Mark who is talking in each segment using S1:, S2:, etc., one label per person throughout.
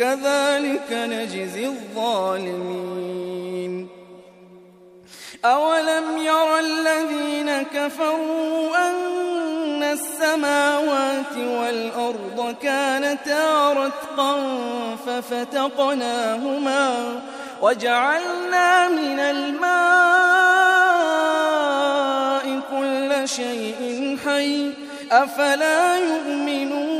S1: كذلك نجزي الظالمين. أولم ير الذين كفروا أن السماوات والأرض كانتا رتقا ففتقناهما وجعلنا من الماء كل شيء حي أفلا يؤمنون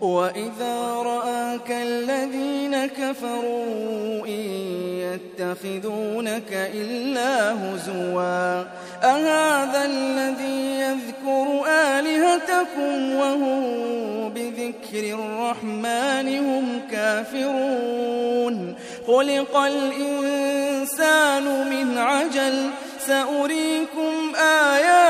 S1: وإذا رآك الذين كفروا إن يتخذونك إلا هزوا أهذا الذي يذكر آلهتكم وهم بذكر الرحمن هم كافرون خلق الإنسان من عجل سأريكم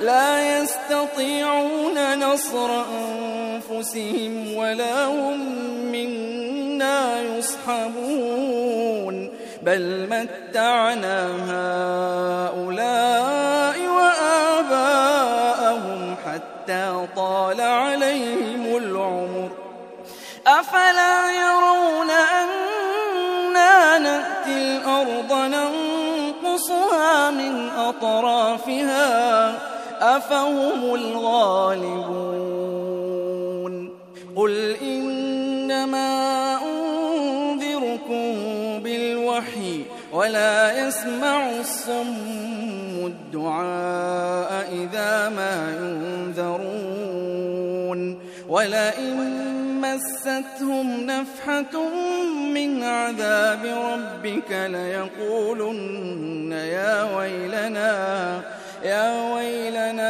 S1: لا يستطيعون نصر أنفسهم ولا هم منا يصحبون. بل متعنا هؤلاء أفهم الغالبون. قل إنما أنذركم بالوحي ولا يسمع الصم الدعاء إذا ما ينذرون. ولئن مستهم نفحة من عذاب ربك ليقولن يا ويلنا يا ويلنا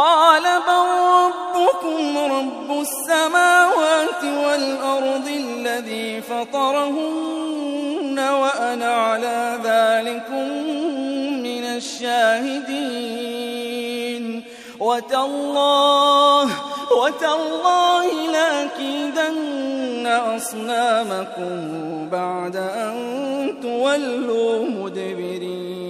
S1: قال بل ربكم رب السماوات والأرض الذي فطرهن وأنا على ذلكم من الشاهدين. وتالله وتالله لأكيدن أصنامكم بعد أن تولوا مدبرين.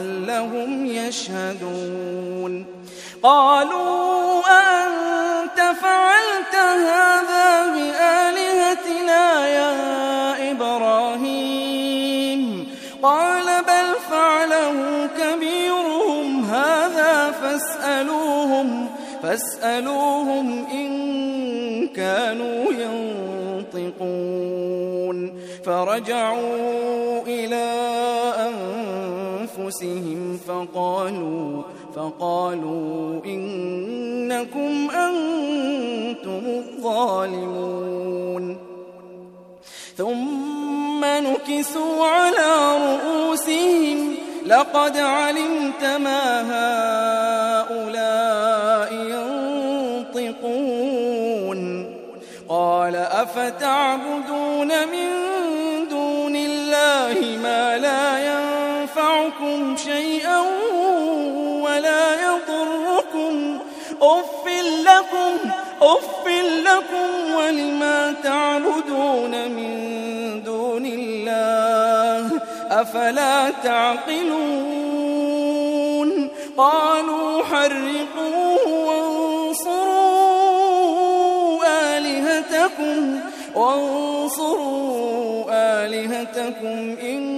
S1: لعلهم يشهدون. قالوا أنت فعلت هذا بآلهتنا يا إبراهيم. قال بل فعله كبيرهم هذا فاسألوهم فاسألوهم إن كانوا ينطقون. فرجعوا إلى أنفسهم فقالوا فقالوا إنكم أنتم الظالمون. ثم نكسوا على رؤوسهم لقد علمت ما هؤلاء ينطقون. قال أفتعبدون من دون الله ما لا ينفعكم أف لكم أف لكم ولما تعبدون من دون الله أفلا تعقلون؟ قالوا حرقوه وانصروا آلهتكم وانصروا آلهتكم إن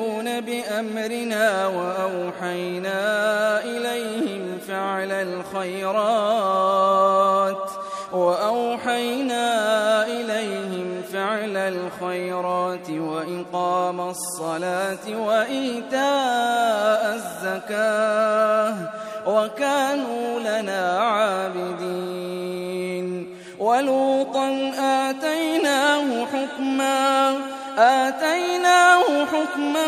S1: بأمرنا وأوحينا إليهم فعل الخيرات وأوحينا إليهم فعل الخيرات وإقام الصلاة وإيتاء الزكاة وكانوا لنا عابدين. ولوطا آتيناه حكما آتيناه حكما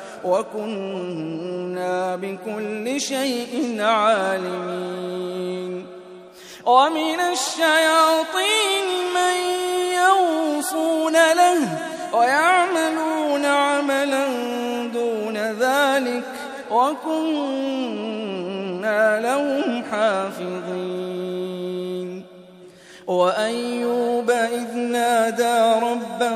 S1: وكنا بكل شيء عالمين. ومن الشياطين من يوصون له ويعملون عملا دون ذلك وكنا لهم حافظين. وأيوب إذ نادى ربه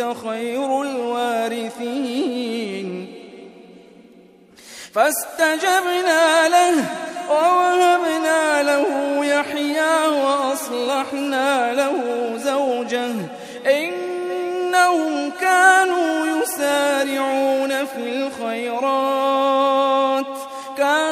S1: وأنت خير الوارثين. فاستجبنا له ووهبنا له يحيى وأصلحنا له زوجه. إنهم كانوا يسارعون في الخيرات. كانوا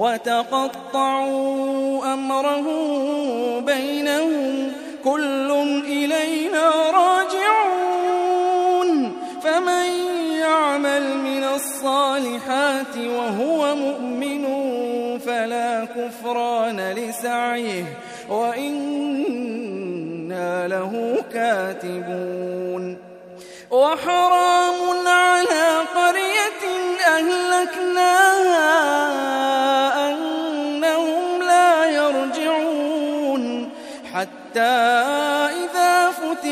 S1: وتقطعوا أمرهم بينهم كل إلينا راجعون فمن يعمل من الصالحات وهو مؤمن فلا كفران لسعيه وإنا له كاتبون وحرام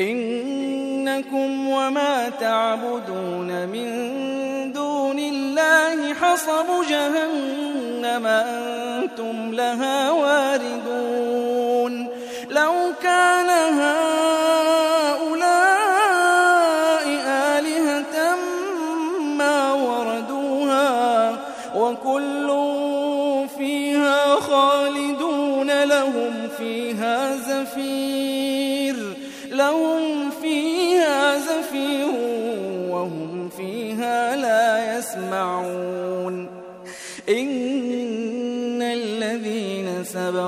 S1: إنكم وما تعبدون من دون الله حصب جهنم أنتم لها واردون. لو كان